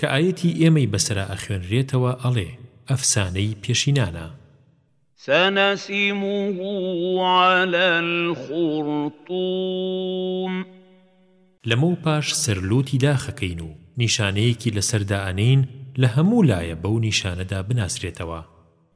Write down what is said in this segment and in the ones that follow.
کە ئایەتی ئێمەی بەسەرا ئەخوێنرێتەوە ئەڵێ، ئەفسانەی پێشینانە. سنسمه علی الخرطوم لەمەو پاش سەر لوتی داخەکەین و نیشانەیەکی لەسەر دائەنێین لە هەموو لایە بەو نیشانەدا بناسرێتەوە.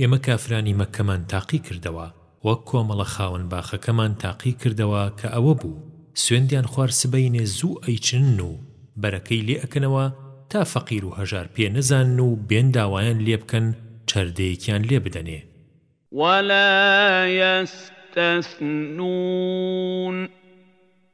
ئێمە کافرانی مەککەمان تاقی کردەوە، وەک کۆمەڵە خاوەن باخەکەمان تاقی کردەوە کە ئەوە بوو، سوێندیان خوار سبەینێ زوو ئەیچنن و بەرەکەی لێ ئەکەنەوە تا فەقیر و هەژار پێ نەزانن و بێن داوایان لێ بکەن چەردەیەکیان لێ بدەنێ. وَلَا یەستەسنوون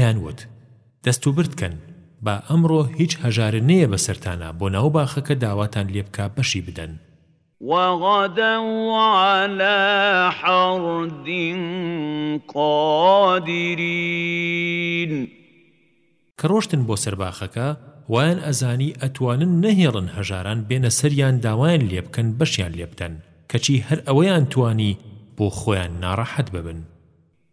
ئەیان وت، دەست و برد کەن، با ئەمڕۆ هیچ هەژارە نەیە بەسەرتانا بۆ ناو باخەکە داواتان لێ بکا بەشی بدەن. وغدوا علی حرد قادرین. کە ڕۆشتن بۆ سەر باخەکە، وایان ئەزانی ئەتوانن نەهێڵن هەژاران بێنە سەریان داوایان لێ بکەن بەشیان لێ بدەن، کەچی هەر ئەوەیان توانی بۆ خۆیان ناڕەحەت ببن.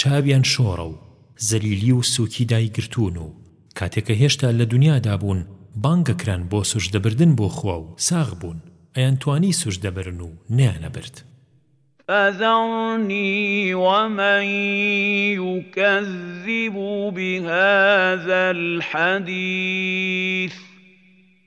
چاویان شۆڕە و زەلیلی و سوکی دایگرتوون و کاتێ کە هێشتا لە دونیادا بوون بانگەکران بۆ سوجدە بردن بۆ خوا و ساغ بوون ئەیانتوانی سوجدە برن و نەیانەبرد. فذرني ومن يكذب بهذا الحديث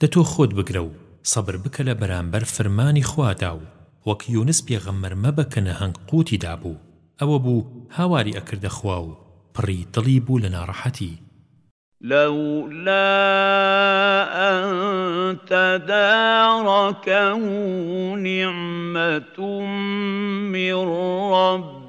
دە تۆ خۆت بگرە و سەبر بکە لە بەرامبەر فرمانی خوادا و وەک یونس پێغەمبەر مەبە کە نەهەنگ قوتی دابوو ئەوە بوو هاواری ئەکردە خوا و پڕی دڵی بوو لە ناڕەحەتی. لولا ان تدارکه نعمة من ربه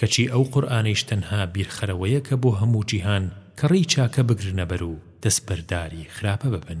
کەچی ئەو قورئانەیش تەنها بیرخەرەوەیەکە بۆ هەموو جیهان کە ڕێی چاکە بگرنەبەر و دەستبەرداری خراپە ببن.